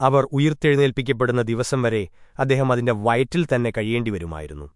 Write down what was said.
അവർ ഉയിർത്തെഴുന്നേൽപ്പിക്കപ്പെടുന്ന ദിവസം വരെ അദ്ദേഹം അതിന്റെ വയറ്റിൽ തന്നെ കഴിയേണ്ടിവരുമായിരുന്നു.